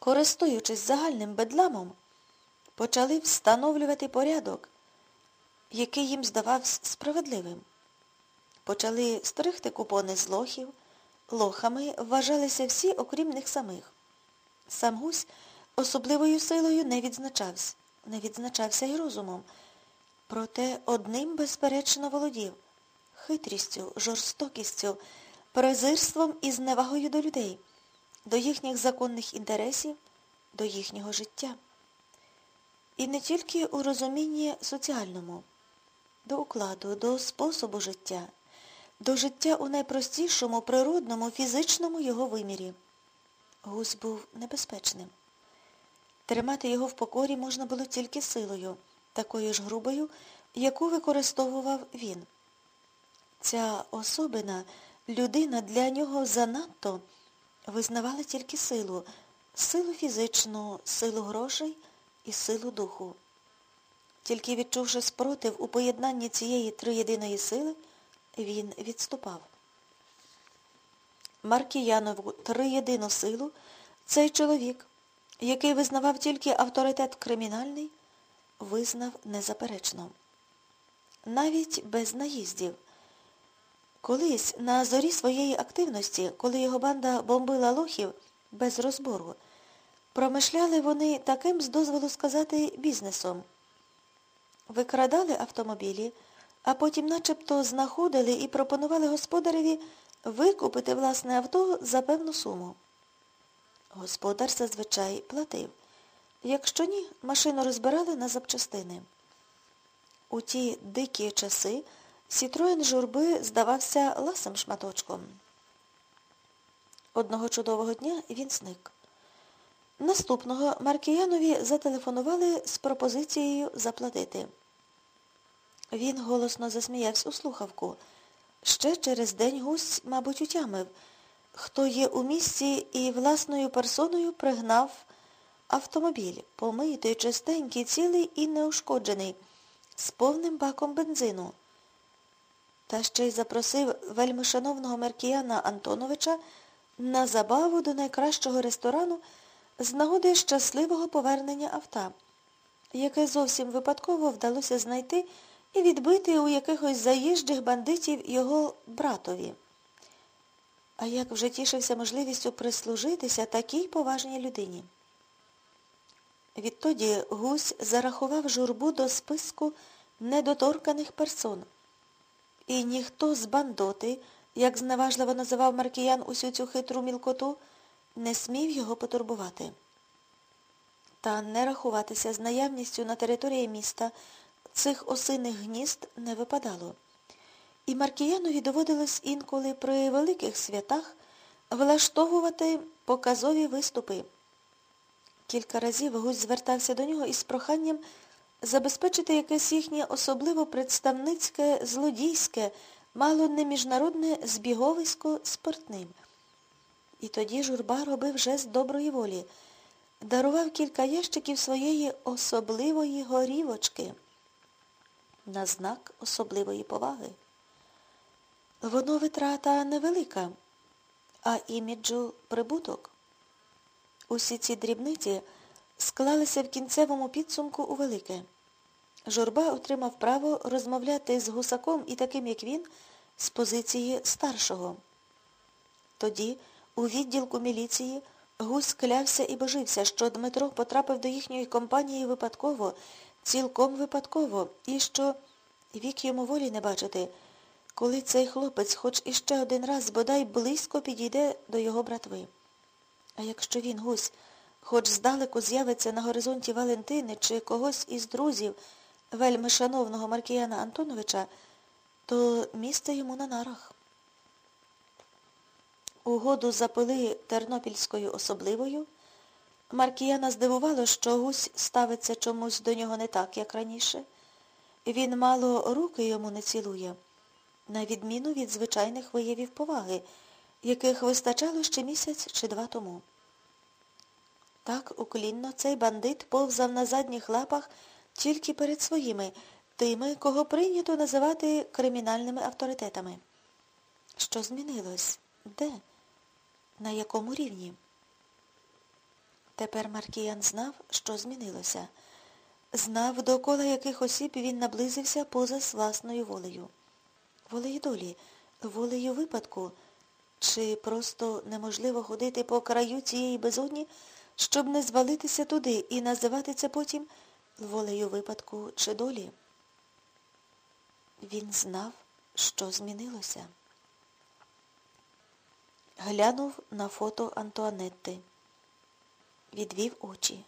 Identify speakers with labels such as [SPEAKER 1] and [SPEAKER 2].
[SPEAKER 1] користуючись загальним бедламом, почали встановлювати порядок, який їм здавався справедливим. Почали стригти купони з лохів, лохами вважалися всі, окрім них самих. Сам гусь особливою силою не відзначався, не відзначався й розумом. Проте одним, безперечно, володів хитрістю, жорстокістю, презирством і зневагою до людей, до їхніх законних інтересів, до їхнього життя. І не тільки у розумінні соціальному, до укладу, до способу життя, до життя у найпростішому, природному, фізичному його вимірі. Гусь був небезпечним. Тримати його в покорі можна було тільки силою, такою ж грубою, яку використовував він. Ця особина, людина для нього занадто визнавала тільки силу, силу фізичну, силу грошей і силу духу. Тільки відчувши спротив у поєднанні цієї триєдиної сили, він відступав. Маркіянову триєдину силу цей чоловік, який визнавав тільки авторитет кримінальний, визнав незаперечно. Навіть без наїздів. Колись на зорі своєї активності, коли його банда бомбила лохів без розбору, промишляли вони таким, з дозволу сказати, бізнесом. Викрадали автомобілі, а потім начебто знаходили і пропонували господареві викупити власне авто за певну суму. Господар зазвичай платив. Якщо ні, машину розбирали на запчастини. У ті дикі часи Сітроєн журби здавався ласим шматочком. Одного чудового дня він зник. Наступного Маркіянові зателефонували з пропозицією заплатити. Він голосно засміявся у слухавку. Ще через день гусь, мабуть, утямив, хто є у місті і власною персоною пригнав автомобіль, помитий, чистенький, цілий і неушкоджений, з повним баком бензину. Та ще й запросив вельмишановного Меркіяна Антоновича на забаву до найкращого ресторану з нагоди щасливого повернення авто, яке зовсім випадково вдалося знайти і відбити у якихось заїжджих бандитів його братові. А як вже тішився можливістю прислужитися такій поважній людині. Відтоді гусь зарахував журбу до списку недоторканих персон. І ніхто з бандоти, як зневажливо називав Маркіян усю цю хитру мілкоту, не смів його потурбувати. Та не рахуватися з наявністю на території міста цих осиних гнізд не випадало. І Маркіянові доводилось інколи при великих святах влаштовувати показові виступи. Кілька разів гусь звертався до нього із проханням забезпечити якесь їхнє особливо представницьке, злодійське, мало не міжнародне збіговисько спиртним. І тоді журба робив жест доброї волі, дарував кілька ящиків своєї особливої горівочки на знак особливої поваги. Воно витрата невелика, а іміджу прибуток. Усі ці дрібниці склалися в кінцевому підсумку у велике. Журба отримав право розмовляти з гусаком і таким, як він, з позиції старшого. Тоді, у відділку міліції, гусь клявся і божився, що Дмитро потрапив до їхньої компанії випадково, цілком випадково, і що вік йому волі не бачити, коли цей хлопець хоч іще один раз бодай близько підійде до його братви. А якщо він, гусь, хоч здалеку з'явиться на горизонті Валентини чи когось із друзів вельми шановного Маркіяна Антоновича, то місце йому на нарах. Угоду запили тернопільською особливою. Маркіяна здивувало, що гусь ставиться чомусь до нього не так, як раніше. Він мало руки йому не цілує, на відміну від звичайних виявів поваги, яких вистачало ще місяць чи два тому. Так уклінно цей бандит повзав на задніх лапах тільки перед своїми, тими, кого прийнято називати кримінальними авторитетами. Що змінилось? Де? На якому рівні? Тепер Маркіян знав, що змінилося. Знав, до кола яких осіб він наблизився поза власною волею. Волею долі, волею випадку, чи просто неможливо ходити по краю цієї безодні, щоб не звалитися туди і називати це потім волею випадку чи долі. Він знав, що змінилося. Глянув на фото Антуанетти. Відвів очі.